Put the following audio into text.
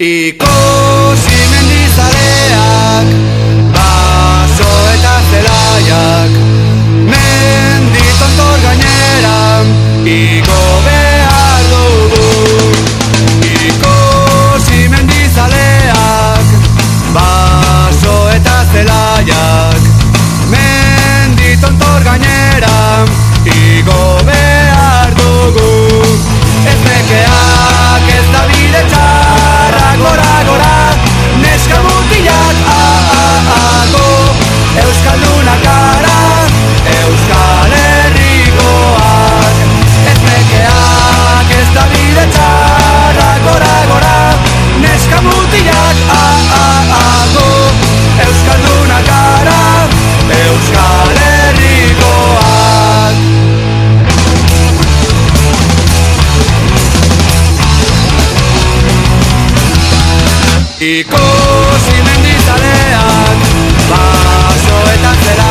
Ikusi mendizaleak Ikusi sinen Basoetan ba